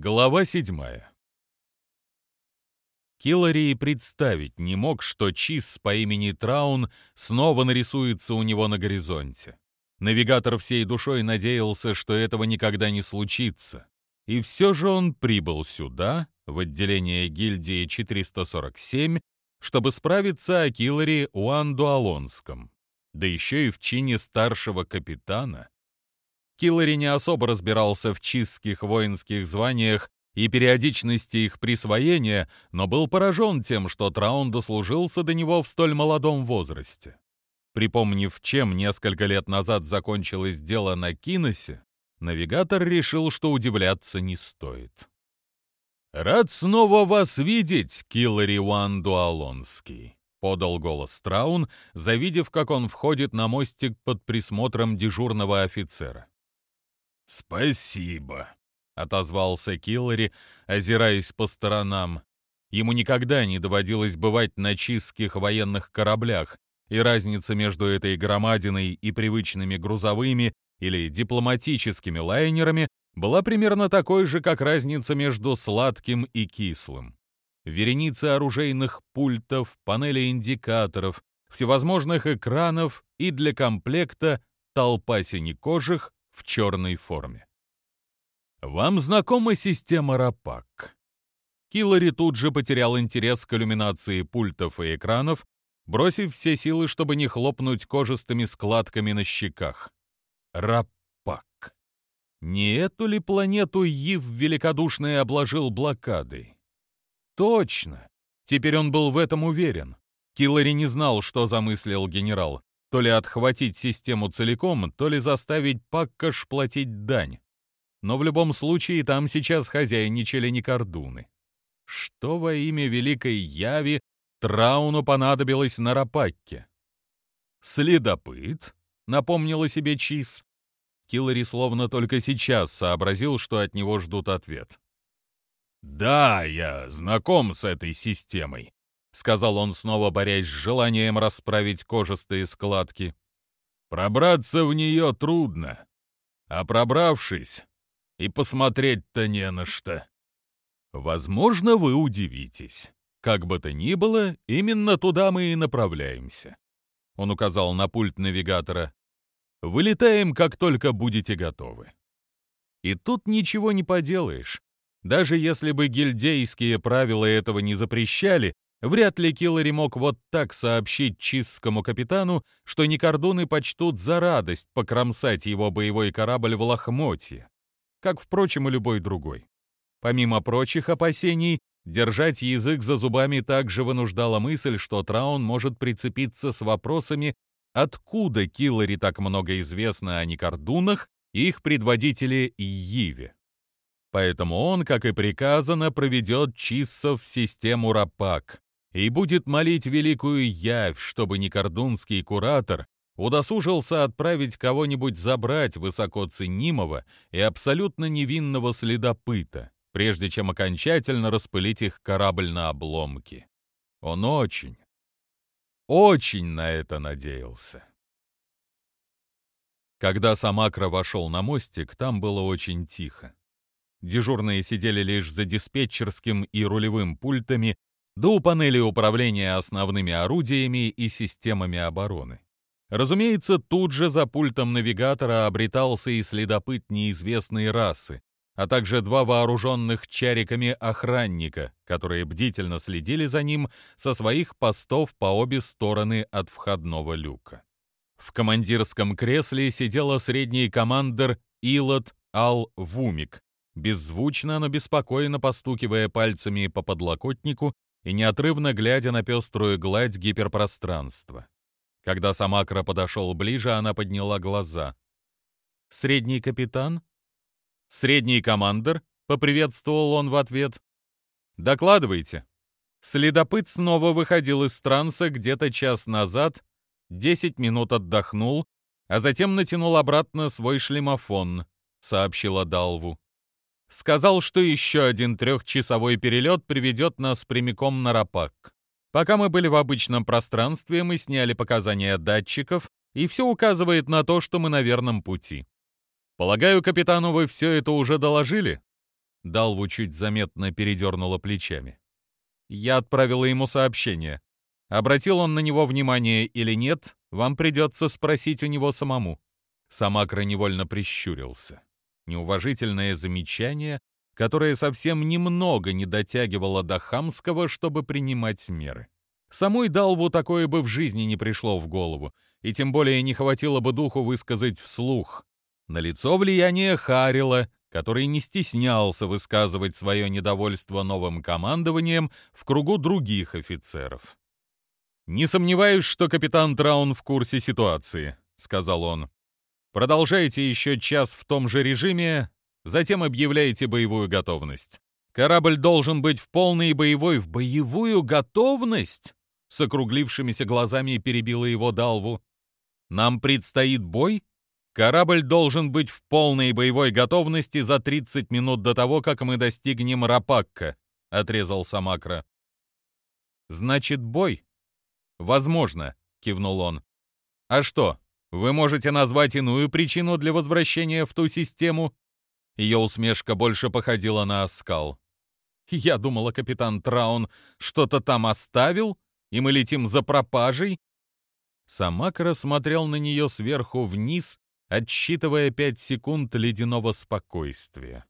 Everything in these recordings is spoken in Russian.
Глава седьмая. Киллари представить не мог, что Чиз по имени Траун снова нарисуется у него на горизонте. Навигатор всей душой надеялся, что этого никогда не случится. И все же он прибыл сюда, в отделение гильдии 447, чтобы справиться о Киллари Уандуалонском, да еще и в чине старшего капитана. Киллари не особо разбирался в чистских воинских званиях и периодичности их присвоения, но был поражен тем, что Траун дослужился до него в столь молодом возрасте. Припомнив, чем несколько лет назад закончилось дело на Киносе, навигатор решил, что удивляться не стоит. «Рад снова вас видеть, Киллари Уандуалонский», — подал голос Траун, завидев, как он входит на мостик под присмотром дежурного офицера. «Спасибо», отозвался Киллари, озираясь по сторонам. Ему никогда не доводилось бывать на чистских военных кораблях, и разница между этой громадиной и привычными грузовыми или дипломатическими лайнерами была примерно такой же, как разница между сладким и кислым. Вереницы оружейных пультов, панели индикаторов, всевозможных экранов и для комплекта толпа синекожих в черной форме. Вам знакома система РАПАК? Киллари тут же потерял интерес к иллюминации пультов и экранов, бросив все силы, чтобы не хлопнуть кожистыми складками на щеках. РАПАК. Не эту ли планету Ив великодушный обложил блокадой? Точно. Теперь он был в этом уверен. Киллари не знал, что замыслил генерал. То ли отхватить систему целиком, то ли заставить Паккаш платить дань но в любом случае там сейчас хозяйничали не кордуны. Что во имя великой Яви Трауну понадобилось на Рапакке? «Следопыт», — напомнила себе Чиз. Киллари словно только сейчас сообразил, что от него ждут ответ. «Да, я знаком с этой системой», — сказал он, снова борясь с желанием расправить кожистые складки. «Пробраться в нее трудно, а пробравшись, и посмотреть-то не на что. Возможно, вы удивитесь. Как бы то ни было, именно туда мы и направляемся. Он указал на пульт навигатора. Вылетаем, как только будете готовы. И тут ничего не поделаешь. Даже если бы гильдейские правила этого не запрещали, вряд ли Киллари мог вот так сообщить чистскому капитану, что Никордуны почтут за радость покромсать его боевой корабль в лохмотье как, впрочем, и любой другой. Помимо прочих опасений, держать язык за зубами также вынуждала мысль, что Траун может прицепиться с вопросами, откуда Киллари так много известно о Никордунах и их предводителе Йиве. Поэтому он, как и приказано, проведет Чиссов в систему Рапак и будет молить великую Явь, чтобы Никордунский куратор удосужился отправить кого-нибудь забрать высоко ценимого и абсолютно невинного следопыта, прежде чем окончательно распылить их корабль на обломки. Он очень, очень на это надеялся. Когда Самакра вошел на мостик, там было очень тихо. Дежурные сидели лишь за диспетчерским и рулевым пультами, да у панели управления основными орудиями и системами обороны. Разумеется, тут же за пультом навигатора обретался и следопыт неизвестной расы, а также два вооруженных чариками охранника, которые бдительно следили за ним со своих постов по обе стороны от входного люка. В командирском кресле сидела средний командир Илот Ал-Вумик, беззвучно, но беспокойно постукивая пальцами по подлокотнику и неотрывно глядя на пеструю гладь гиперпространства. Когда Самакра подошел ближе, она подняла глаза. «Средний капитан?» «Средний командир?» — поприветствовал он в ответ. «Докладывайте». Следопыт снова выходил из транса где-то час назад, десять минут отдохнул, а затем натянул обратно свой шлемофон, сообщила Далву. Сказал, что еще один трехчасовой перелет приведет нас прямиком на Рапак. Пока мы были в обычном пространстве, мы сняли показания датчиков, и все указывает на то, что мы на верном пути. Полагаю, капитану вы все это уже доложили? Далву чуть заметно передернула плечами. Я отправила ему сообщение. Обратил он на него внимание или нет, вам придется спросить у него самому. Самакра невольно прищурился. Неуважительное замечание, которое совсем немного не дотягивало до хамского, чтобы принимать меры. Самой Далву такое бы в жизни не пришло в голову, и тем более не хватило бы духу высказать вслух. На лицо влияние Харила, который не стеснялся высказывать свое недовольство новым командованием в кругу других офицеров. «Не сомневаюсь, что капитан Траун в курсе ситуации», — сказал он. «Продолжайте еще час в том же режиме, затем объявляйте боевую готовность. Корабль должен быть в полной боевой... В боевую готовность?» С округлившимися глазами перебила его Далву. «Нам предстоит бой?» Корабль должен быть в полной боевой готовности за 30 минут до того, как мы достигнем Рапакка, отрезал Самакра. Значит, бой? Возможно, кивнул он. А что? Вы можете назвать иную причину для возвращения в ту систему? Ее усмешка больше походила на оскал. Я думала, капитан Траун что-то там оставил, и мы летим за пропажей. Самакра смотрел на нее сверху вниз, отсчитывая пять секунд ледяного спокойствия.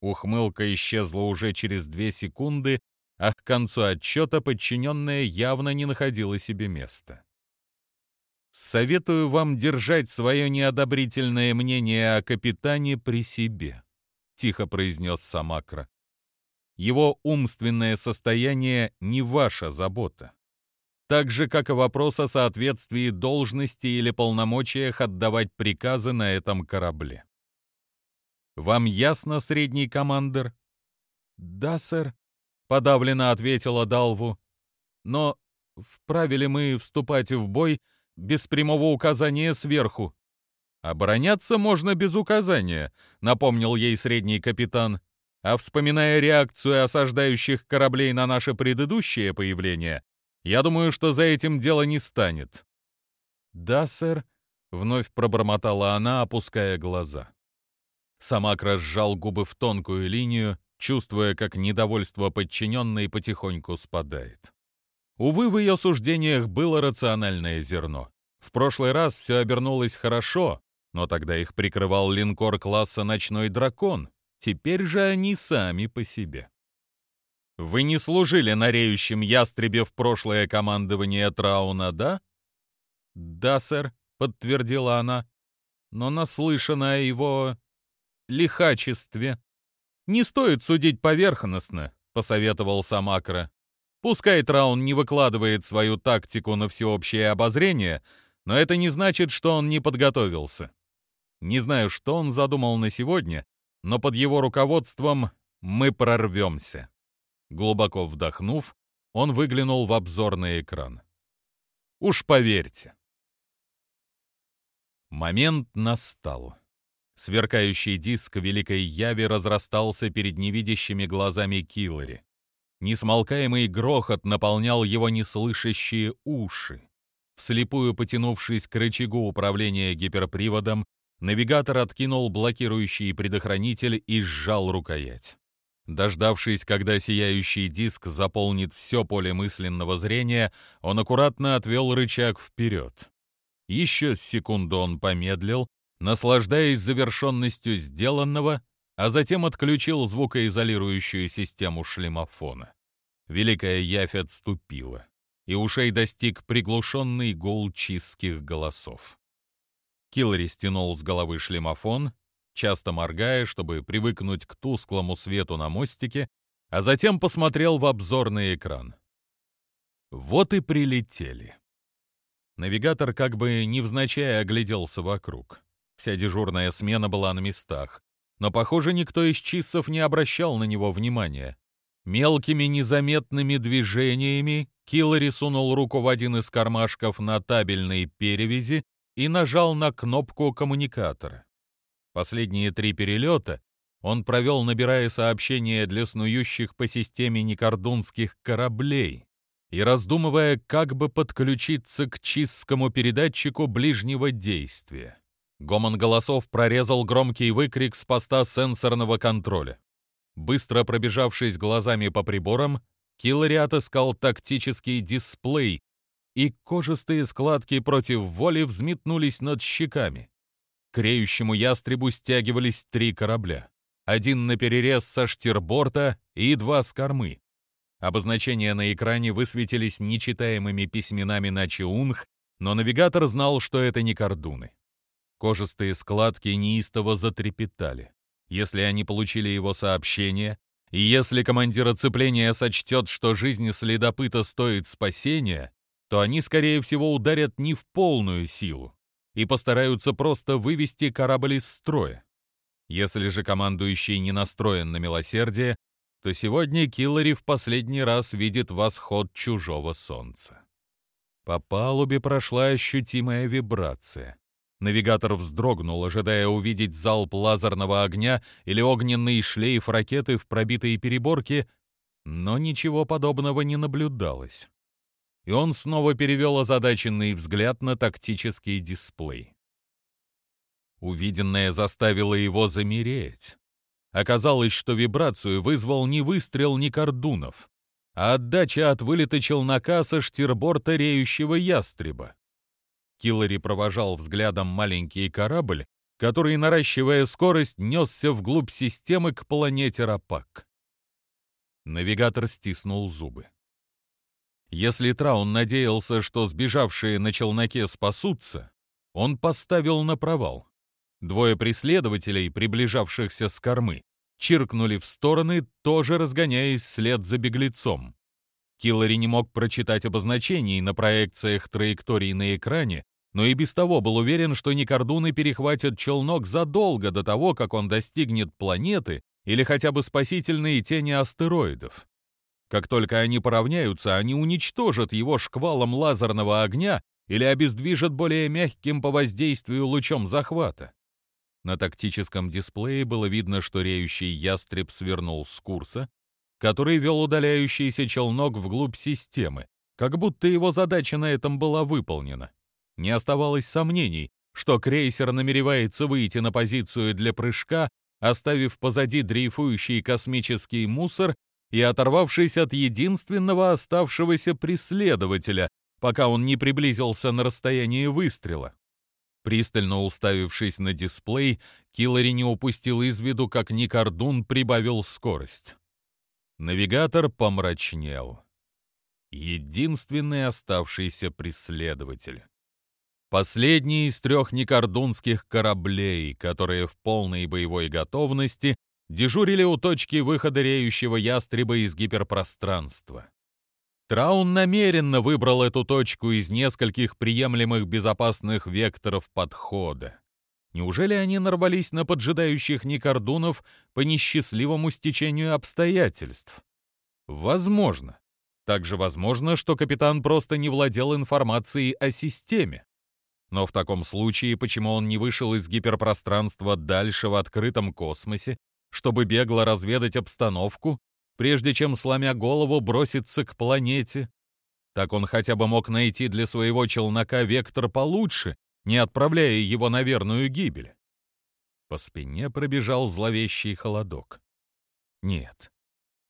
Ухмылка исчезла уже через две секунды, а к концу отчета подчиненная явно не находила себе места. «Советую вам держать свое неодобрительное мнение о капитане при себе», — тихо произнес Самакра. «Его умственное состояние не ваша забота так же, как и вопрос о соответствии должности или полномочиях отдавать приказы на этом корабле. «Вам ясно, средний командир?» «Да, сэр», — подавленно ответила Далву. «Но вправе ли мы вступать в бой без прямого указания сверху?» «Обороняться можно без указания», — напомнил ей средний капитан. А вспоминая реакцию осаждающих кораблей на наше предыдущее появление, я думаю, что за этим дело не станет». «Да, сэр», — вновь пробормотала она, опуская глаза. Самак разжал губы в тонкую линию, чувствуя, как недовольство подчиненной потихоньку спадает. Увы, в ее суждениях было рациональное зерно. В прошлый раз все обернулось хорошо, но тогда их прикрывал линкор класса «Ночной дракон». Теперь же они сами по себе. Вы не служили на реющем ястребе в прошлое командование Трауна, да? Да, сэр, подтвердила она. Но наслышана о его лихачестве. Не стоит судить поверхностно, посоветовал Самакра. Пускай Траун не выкладывает свою тактику на всеобщее обозрение, но это не значит, что он не подготовился. Не знаю, что он задумал на сегодня, но под его руководством мы прорвемся. Глубоко вдохнув, он выглянул в обзорный экран. Уж поверьте. Момент настал. Сверкающий диск Великой Яви разрастался перед невидящими глазами Киллари. Несмолкаемый грохот наполнял его неслышащие уши. Вслепую потянувшись к рычагу управления гиперприводом, навигатор откинул блокирующий предохранитель и сжал рукоять. Дождавшись, когда сияющий диск заполнит все поле мысленного зрения, он аккуратно отвел рычаг вперед. Еще секунду он помедлил, наслаждаясь завершенностью сделанного, а затем отключил звукоизолирующую систему шлемофона. Великая явь отступила, и ушей достиг приглушенный гул чистских голосов. Киллари стянул с головы шлемофон часто моргая, чтобы привыкнуть к тусклому свету на мостике, а затем посмотрел в обзорный экран. Вот и прилетели. Навигатор как бы невзначай огляделся вокруг. Вся дежурная смена была на местах, но, похоже, никто из чиссов не обращал на него внимания. Мелкими незаметными движениями Киллари сунул руку в один из кармашков на табельной перевязи и нажал на кнопку коммуникатора. Последние три перелета он провел, набирая сообщения для снующих по системе некордунских кораблей и раздумывая, как бы подключиться к чистскому передатчику ближнего действия. Гомон голосов прорезал громкий выкрик с поста сенсорного контроля. Быстро пробежавшись глазами по приборам, Киллари отыскал тактический дисплей, и кожистые складки против воли взметнулись над щеками. К реющему ястребу стягивались три корабля. Один на перерез со штирборта и два с кормы. Обозначения на экране высветились нечитаемыми письменами на чеунг, но навигатор знал, что это не кордуны. Кожистые складки неистово затрепетали. Если они получили его сообщение, и если командир оцепления сочтет, что жизнь следопыта стоит спасения, то они, скорее всего, ударят не в полную силу и постараются просто вывести корабль из строя. Если же командующий не настроен на милосердие, то сегодня Киллари в последний раз видит восход чужого солнца. По палубе прошла ощутимая вибрация. Навигатор вздрогнул, ожидая увидеть залп лазерного огня или огненный шлейф ракеты в пробитые переборки, но ничего подобного не наблюдалось. И он снова перевел озадаченный взгляд на тактический дисплей. Увиденное заставило его замереть. Оказалось, что вибрацию вызвал не выстрел ни кордунов, а отдача от вылета челнока со штирборта реющего ястреба. Киллари провожал взглядом маленький корабль, который, наращивая скорость, несся вглубь системы к планете Рапак. Навигатор стиснул зубы. Если Траун надеялся, что сбежавшие на челноке спасутся, он поставил на провал. Двое преследователей, приближавшихся с кормы, чиркнули в стороны, тоже разгоняясь вслед за беглецом. Киллари не мог прочитать обозначений на проекциях траекторий на экране, но и без того был уверен, что Никордуны перехватят челнок задолго до того, как он достигнет планеты или хотя бы спасительные тени астероидов. Как только они поравняются, они уничтожат его шквалом лазерного огня или обездвижат более мягким по воздействию лучом захвата. На тактическом дисплее было видно, что реющий ястреб свернул с курса, который вел удаляющийся челнок вглубь системы, как будто его задача на этом была выполнена. Не оставалось сомнений, что крейсер намеревается выйти на позицию для прыжка, оставив позади дрейфующий космический мусор и оторвавшись от единственного оставшегося преследователя, пока он не приблизился на расстояние выстрела. Пристально уставившись на дисплей, Киллари не упустил из виду, как Никардун прибавил скорость. Навигатор помрачнел. Единственный оставшийся преследователь. Последний из трех никордунских кораблей, которые в полной боевой готовности дежурили у точки выхода реющего ястреба из гиперпространства. Траун намеренно выбрал эту точку из нескольких приемлемых безопасных векторов подхода. Неужели они нарвались на поджидающих Никордунов по несчастливому стечению обстоятельств? Возможно. Также возможно, что капитан просто не владел информацией о системе. Но в таком случае, почему он не вышел из гиперпространства дальше в открытом космосе, чтобы бегло разведать обстановку прежде чем, сломя голову, броситься к планете. Так он хотя бы мог найти для своего челнока вектор получше, не отправляя его на верную гибель. По спине пробежал зловещий холодок. Нет,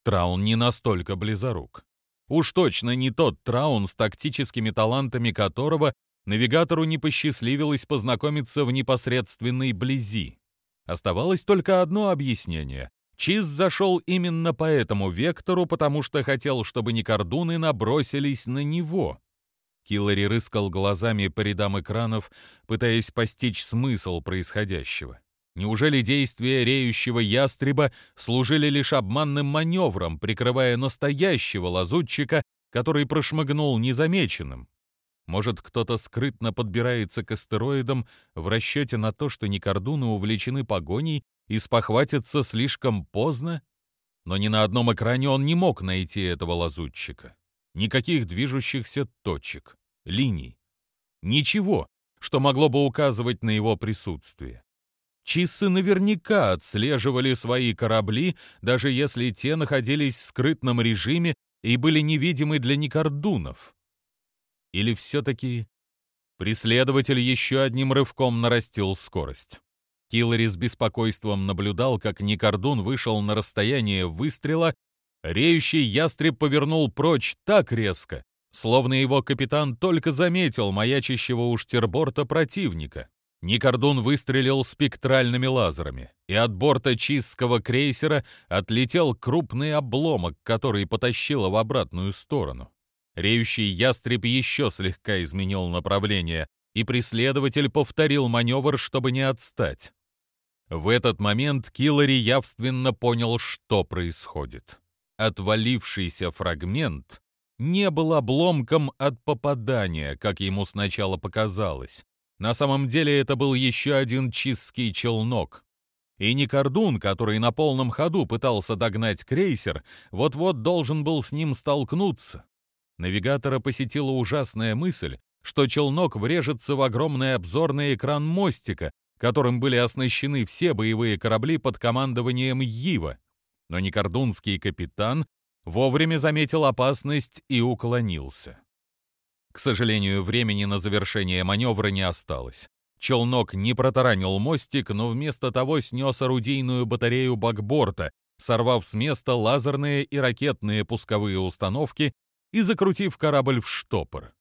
Траун не настолько близорук. Уж точно не тот Траун, с тактическими талантами которого навигатору не посчастливилось познакомиться в непосредственной близи. Оставалось только одно объяснение. Чиз зашел именно по этому вектору, потому что хотел, чтобы Никордуны набросились на него. Киллари рыскал глазами по рядам экранов, пытаясь постичь смысл происходящего. Неужели действия реющего ястреба служили лишь обманным маневром, прикрывая настоящего лазутчика, который прошмыгнул незамеченным? Может, кто-то скрытно подбирается к астероидам в расчете на то, что Никордуны увлечены погоней и спохватится слишком поздно, но ни на одном экране он не мог найти этого лазутчика. Никаких движущихся точек, линий. Ничего, что могло бы указывать на его присутствие. Чиссы наверняка отслеживали свои корабли, даже если те находились в скрытном режиме и были невидимы для никордунов. Или все-таки преследователь еще одним рывком нарастил скорость. Киллари с беспокойством наблюдал, как Никордун вышел на расстояние выстрела, реющий ястреб повернул прочь так резко, словно его капитан только заметил маячащего у штерборта противника. Никордун выстрелил спектральными лазерами, и от борта чистского крейсера отлетел крупный обломок, который потащило в обратную сторону. Реющий ястреб еще слегка изменил направление, и преследователь повторил маневр, чтобы не отстать. В этот момент Киллари явственно понял, что происходит. Отвалившийся фрагмент не был обломком от попадания, как ему сначала показалось. На самом деле это был еще один чистский челнок. И Никордун, который на полном ходу пытался догнать крейсер, вот-вот должен был с ним столкнуться. Навигатора посетила ужасная мысль, что челнок врежется в огромный обзорный экран мостика, которым были оснащены все боевые корабли под командованием Йива. Но Никордунский капитан вовремя заметил опасность и уклонился. К сожалению, времени на завершение маневра не осталось. Челнок не протаранил мостик, но вместо того снес орудийную батарею бакборта, сорвав с места лазерные и ракетные пусковые установки и закрутив корабль в штопор.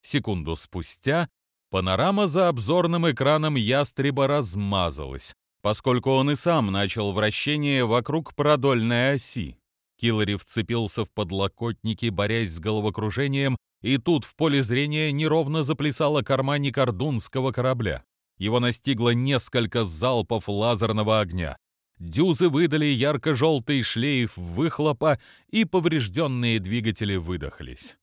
Секунду спустя панорама за обзорным экраном ястреба размазалась, поскольку он и сам начал вращение вокруг продольной оси. Киллари вцепился в подлокотники, борясь с головокружением, и тут в поле зрения неровно заплясала корма некордунского корабля. Его настигло несколько залпов лазерного огня. Дюзы выдали ярко-желтый шлейф выхлопа, и поврежденные двигатели выдохлись.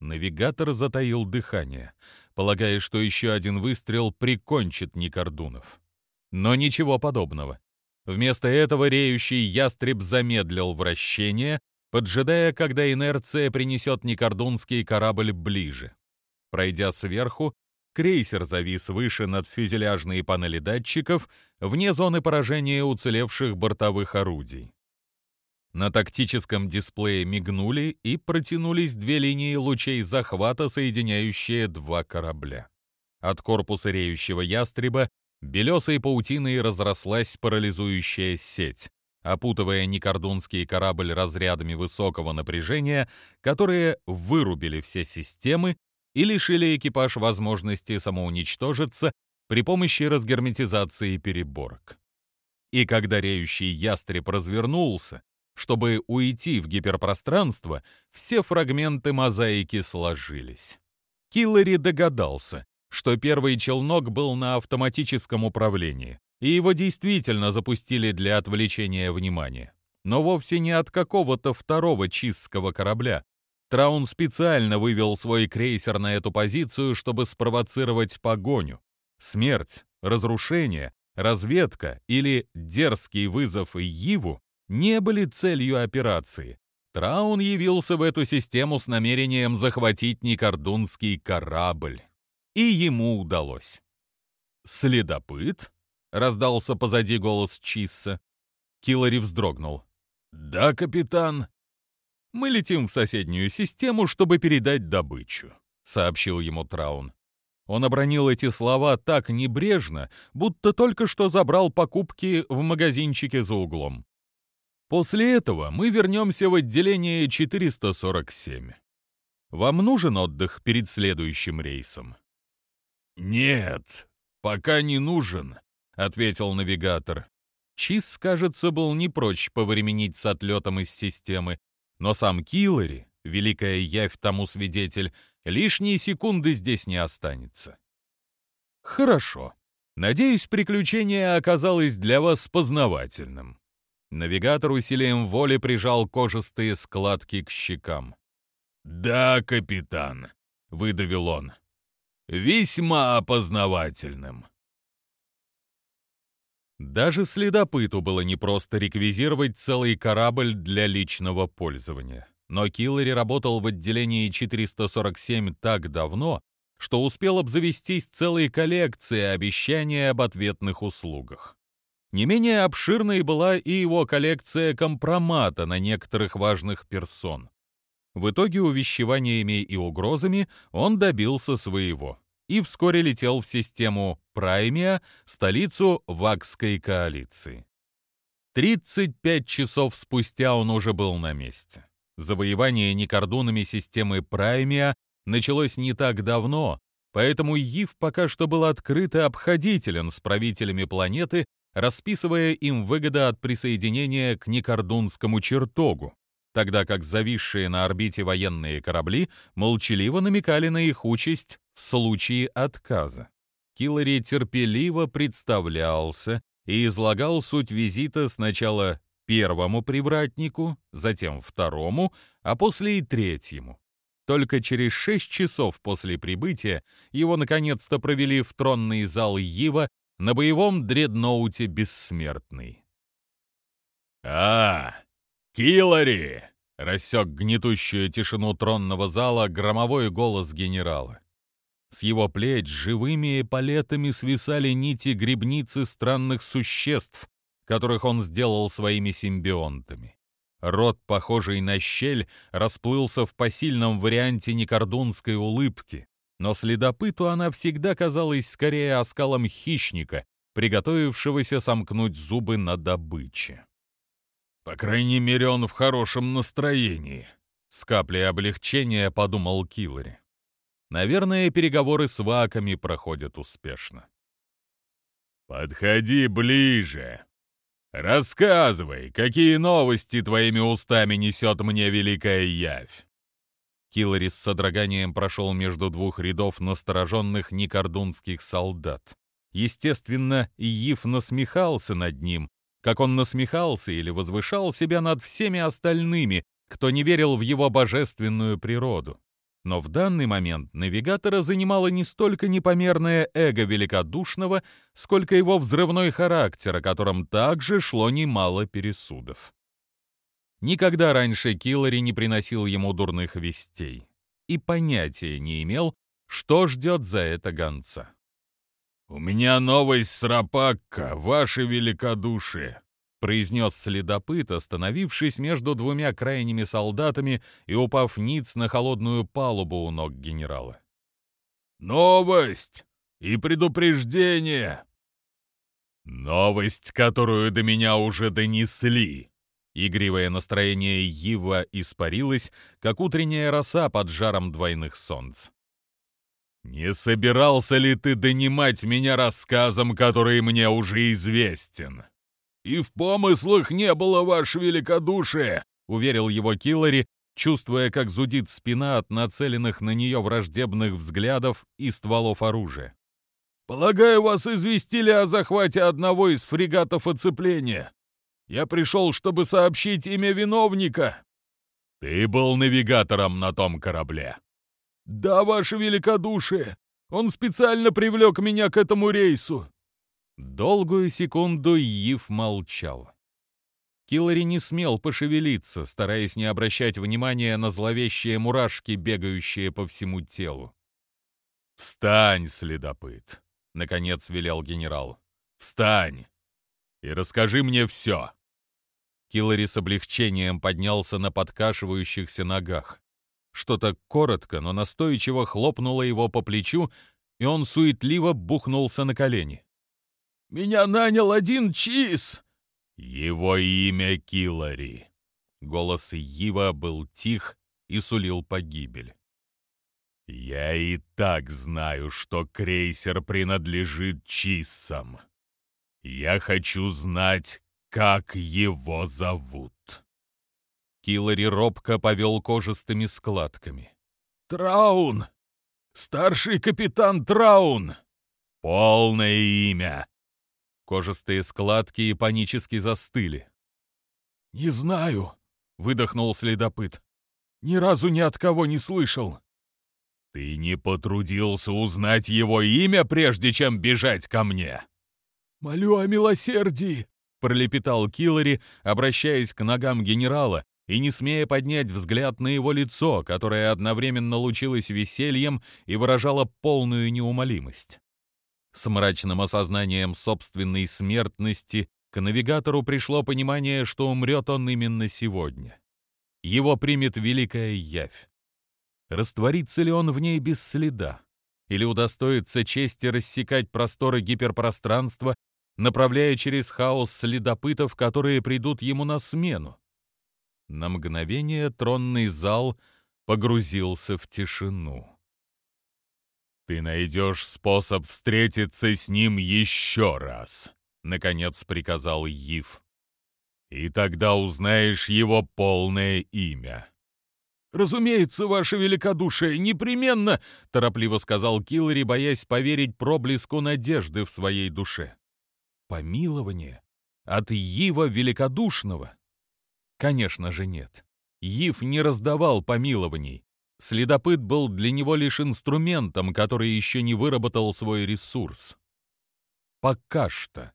Навигатор затаил дыхание, полагая, что еще один выстрел прикончит Никордунов. Но ничего подобного. Вместо этого реющий ястреб замедлил вращение, поджидая, когда инерция принесет Никордунский корабль ближе. Пройдя сверху, крейсер завис выше над фюзеляжные панели датчиков, вне зоны поражения уцелевших бортовых орудий. На тактическом дисплее мигнули и протянулись две линии лучей захвата, соединяющие два корабля. От корпуса реющего ястреба белесой паутиной разрослась парализующая сеть, опутывая некордунский корабль разрядами высокого напряжения, которые вырубили все системы и лишили экипаж возможности самоуничтожиться при помощи разгерметизации переборок. И когда реющий ястреб развернулся, чтобы уйти в гиперпространство, все фрагменты мозаики сложились. Киллари догадался, что первый челнок был на автоматическом управлении, и его действительно запустили для отвлечения внимания. Но вовсе не от какого-то второго чистского корабля. Траун специально вывел свой крейсер на эту позицию, чтобы спровоцировать погоню. Смерть, разрушение, разведка или дерзкий вызов Йиву не были целью операции. Траун явился в эту систему с намерением захватить Никордунский корабль. И ему удалось. «Следопыт?» раздался позади голос Чисса. Киллари вздрогнул. «Да, капитан». «Мы летим в соседнюю систему, чтобы передать добычу», — сообщил ему Траун. Он обронил эти слова так небрежно, будто только что забрал покупки в магазинчике за углом. После этого мы вернемся в отделение 447. Вам нужен отдых перед следующим рейсом? Нет, пока не нужен, — ответил навигатор. Чиз, кажется, был не прочь повременить с отлетом из системы, но сам Киллари, великая явь тому свидетель, лишние секунды здесь не останется. Хорошо. Надеюсь, приключение оказалось для вас познавательным. Навигатор усилием воли прижал кожистые складки к щекам. «Да, капитан», — выдавил он, — «весьма опознавательным». Даже следопыту было непросто реквизировать целый корабль для личного пользования. Но Киллари работал в отделении 447 так давно, что успел обзавестись целой коллекцией обещаний об ответных услугах. Не менее обширной была и его коллекция компромата на некоторых важных персон. В итоге увещеваниями и угрозами он добился своего. И вскоре летел в систему Праймия, столицу Вакской коалиции. 35 часов спустя он уже был на месте. Завоевание Никордунами системы Праймия началось не так давно, поэтому Ив пока что был открыт и обходителен с правителями планеты, расписывая им выгоды от присоединения к Никордунскому чертогу, тогда как зависшие на орбите военные корабли молчаливо намекали на их участь в случае отказа. Киллари терпеливо представлялся и излагал суть визита сначала первому привратнику, затем второму, а после и третьему. Только через шесть часов после прибытия его наконец-то провели в тронный зал Ива на боевом дредноуте «Бессмертный». «А, Киллари!» — рассек гнетущую тишину тронного зала громовой голос генерала. С его плеч живыми палетами свисали нити грибницы странных существ, которых он сделал своими симбионтами. Рот, похожий на щель, расплылся в посильном варианте некордунской улыбки, но следопыту она всегда казалась скорее оскалом хищника, приготовившегося сомкнуть зубы на добыче. «По крайней мере, он в хорошем настроении», — с каплей облегчения подумал Киллари. Наверное, переговоры с ваками проходят успешно. «Подходи ближе. Рассказывай, какие новости твоими устами несет мне великая явь». Киллари с содроганием прошел между двух рядов настороженных никордунских солдат. Естественно, Иев насмехался над ним, как он насмехался или возвышал себя над всеми остальными, кто не верил в его божественную природу. Но в данный момент навигатора занимало не столько непомерное эго великодушного, сколько его взрывной характер, о котором также шло немало пересудов. Никогда раньше Киллари не приносил ему дурных вестей и понятия не имел, что ждет за это гонца. «У меня новость с Рапакка, ваше великодушие», произнес следопыт, остановившись между двумя крайними солдатами и упав ниц на холодную палубу у ног генерала. «Новость и предупреждение!» «Новость, которую до меня уже донесли!» Игривое настроение Ива испарилось, как утренняя роса под жаром двойных солнц. «Не собирался ли ты донимать меня рассказом, который мне уже известен?» «И в помыслах не было, ваше великодушие!» — уверил его Киллари, чувствуя, как зудит спина от нацеленных на нее враждебных взглядов и стволов оружия. «Полагаю, вас известили о захвате одного из фрегатов оцепления. Я пришел, чтобы сообщить имя виновника». «Ты был навигатором на том корабле». «Да, ваше великодушие. Он специально привлек меня к этому рейсу». Долгую секунду Ив молчал. Киллари не смел пошевелиться, стараясь не обращать внимания на зловещие мурашки, бегающие по всему телу. «Встань, следопыт!» — наконец велел генерал. «Встань! и расскажи мне все!» Киллари с облегчением поднялся на подкашивающихся ногах. Что-то коротко, но настойчиво хлопнуло его по плечу, и он суетливо бухнулся на колени. «Меня нанял один Чиз!» «Его имя Киллари!» Голос Ива был тих и сулил погибель. «Я и так знаю, что крейсер принадлежит Чиссам. Я хочу знать, как его зовут. Киллари робко повел кожистыми складками. «Траун! Старший капитан Траун!» «Полное имя!» Кожистые складки и панически застыли. «Не знаю», — выдохнул следопыт. «Ни разу ни от кого не слышал». «Ты не потрудился узнать его имя, прежде чем бежать ко мне?» «Молю о милосердии!» — пролепетал Киллари, обращаясь к ногам генерала и не смея поднять взгляд на его лицо, которое одновременно лучилось весельем и выражало полную неумолимость. С мрачным осознанием собственной смертности к навигатору пришло понимание, что умрет он именно сегодня. Его примет великая явь. Растворится ли он в ней без следа? или удостоится чести рассекать просторы гиперпространства, направляя через хаос следопытов, которые придут ему на смену. На мгновение тронный зал погрузился в тишину. «Ты найдешь способ встретиться с ним еще раз», — наконец приказал Ив. «И тогда узнаешь его полное имя». «Разумеется, ваше великодушие, непременно!» — торопливо сказал Киллари, боясь поверить проблеску надежды в своей душе. «Помилование? От Ива Великодушного?» Конечно же нет. Ив не раздавал помилований. Следопыт был для него лишь инструментом, который еще не выработал свой ресурс. Пока что.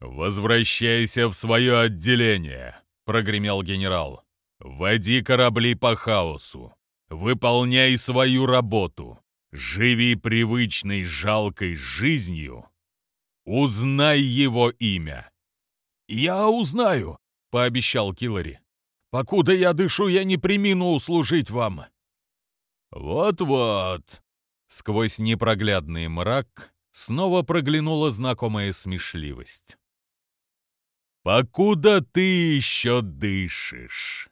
«Возвращайся в свое отделение», — прогремел генерал. Води корабли по хаосу. Выполняй свою работу. Живи привычной жалкой жизнью. Узнай его имя. «Я узнаю», — пообещал Киллари. «Покуда я дышу, я не примину услужить вам». «Вот-вот», — сквозь непроглядный мрак снова проглянула знакомая смешливость. «Покуда ты еще дышишь?»